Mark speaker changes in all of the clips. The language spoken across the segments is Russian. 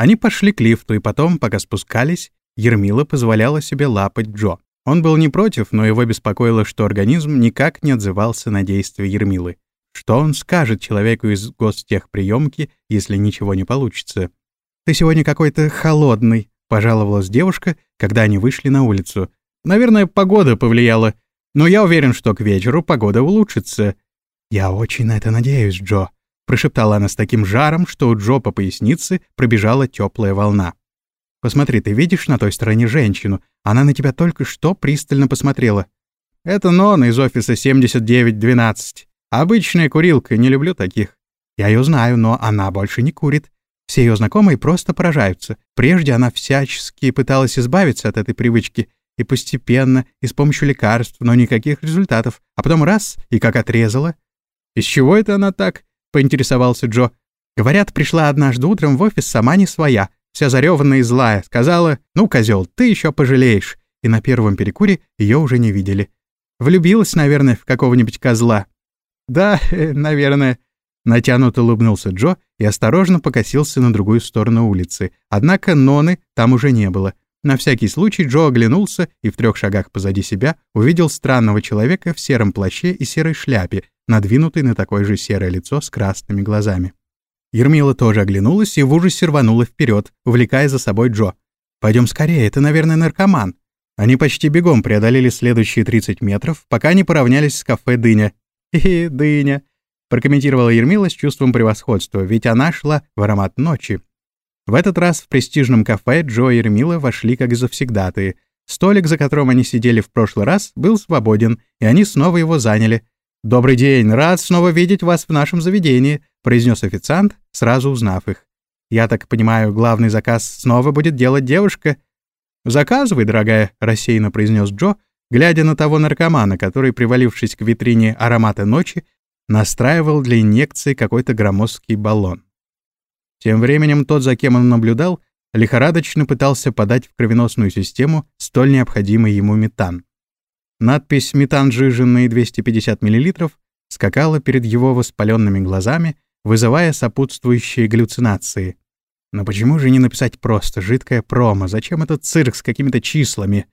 Speaker 1: Они пошли к лифту, и потом, пока спускались, Ермила позволяла себе лапать Джо. Он был не против, но его беспокоило, что организм никак не отзывался на действия Ермилы. Что он скажет человеку из гостехприемки, если ничего не получится? «Ты сегодня какой-то холодный», — пожаловалась девушка, когда они вышли на улицу. «Наверное, погода повлияла. Но я уверен, что к вечеру погода улучшится». «Я очень на это надеюсь, Джо», — прошептала она с таким жаром, что у Джо по пояснице пробежала теплая волна. «Посмотри, ты видишь на той стороне женщину? Она на тебя только что пристально посмотрела». «Это Нона из офиса 7912. Обычная курилка, не люблю таких». «Я ее знаю, но она больше не курит. Все ее знакомые просто поражаются. Прежде она всячески пыталась избавиться от этой привычки, и постепенно, и с помощью лекарств, но никаких результатов. А потом раз, и как отрезала. «Из чего это она так?» — поинтересовался Джо. «Говорят, пришла однажды утром в офис сама не своя, вся зареванная и злая. Сказала, ну, козел, ты еще пожалеешь». И на первом перекуре ее уже не видели. Влюбилась, наверное, в какого-нибудь козла. «Да, наверное», Натянуто улыбнулся Джо и осторожно покосился на другую сторону улицы. Однако Ноны там уже не было. На всякий случай Джо оглянулся и в трех шагах позади себя увидел странного человека в сером плаще и серой шляпе, надвинутой на такое же серое лицо с красными глазами. Ермила тоже оглянулась и в ужасе рванула вперед, увлекая за собой Джо. Пойдем скорее, это, наверное, наркоман». Они почти бегом преодолели следующие 30 метров, пока не поравнялись с кафе «Дыня». «Хе-хе, дыня», прокомментировала Ермила с чувством превосходства, ведь она шла в аромат ночи. В этот раз в престижном кафе Джо и Ермила вошли как завсегдатые. Столик, за которым они сидели в прошлый раз, был свободен, и они снова его заняли. «Добрый день, рад снова видеть вас в нашем заведении», — произнес официант, сразу узнав их. «Я так понимаю, главный заказ снова будет делать девушка?» «Заказывай, дорогая», — рассеянно произнес Джо, глядя на того наркомана, который, привалившись к витрине аромата ночи, настраивал для инъекции какой-то громоздкий баллон. Тем временем тот, за кем он наблюдал, лихорадочно пытался подать в кровеносную систему столь необходимый ему метан. Надпись «Метан жиженный 250 мл» скакала перед его воспаленными глазами, вызывая сопутствующие галлюцинации. Но почему же не написать просто «жидкая промо»? Зачем этот цирк с какими-то числами?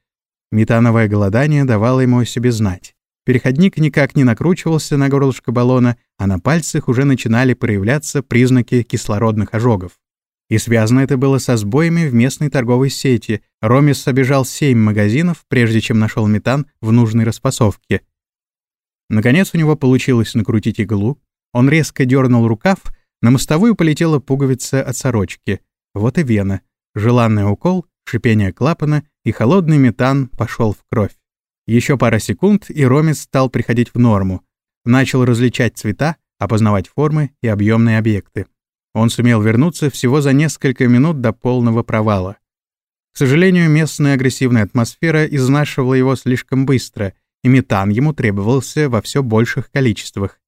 Speaker 1: Метановое голодание давало ему о себе знать. Переходник никак не накручивался на горлышко баллона, а на пальцах уже начинали проявляться признаки кислородных ожогов. И связано это было со сбоями в местной торговой сети. Ромис обежал семь магазинов, прежде чем нашел метан в нужной распасовке. Наконец у него получилось накрутить иглу. Он резко дернул рукав, на мостовую полетела пуговица от сорочки. Вот и вена. Желанный укол, шипение клапана, и холодный метан пошел в кровь. Еще пара секунд, и Ромис стал приходить в норму. Начал различать цвета, опознавать формы и объемные объекты. Он сумел вернуться всего за несколько минут до полного провала. К сожалению, местная агрессивная атмосфера изнашивала его слишком быстро, и метан ему требовался во все больших количествах.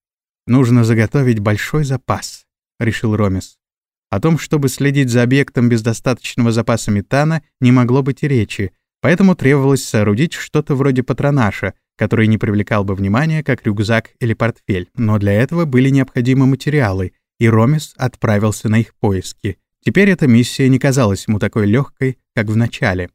Speaker 1: «Нужно заготовить большой запас», — решил Ромис. О том, чтобы следить за объектом без достаточного запаса метана, не могло быть и речи, Поэтому требовалось соорудить что-то вроде патронаша, который не привлекал бы внимания, как рюкзак или портфель. Но для этого были необходимы материалы, и Ромис отправился на их поиски. Теперь эта миссия не казалась ему такой легкой, как в начале.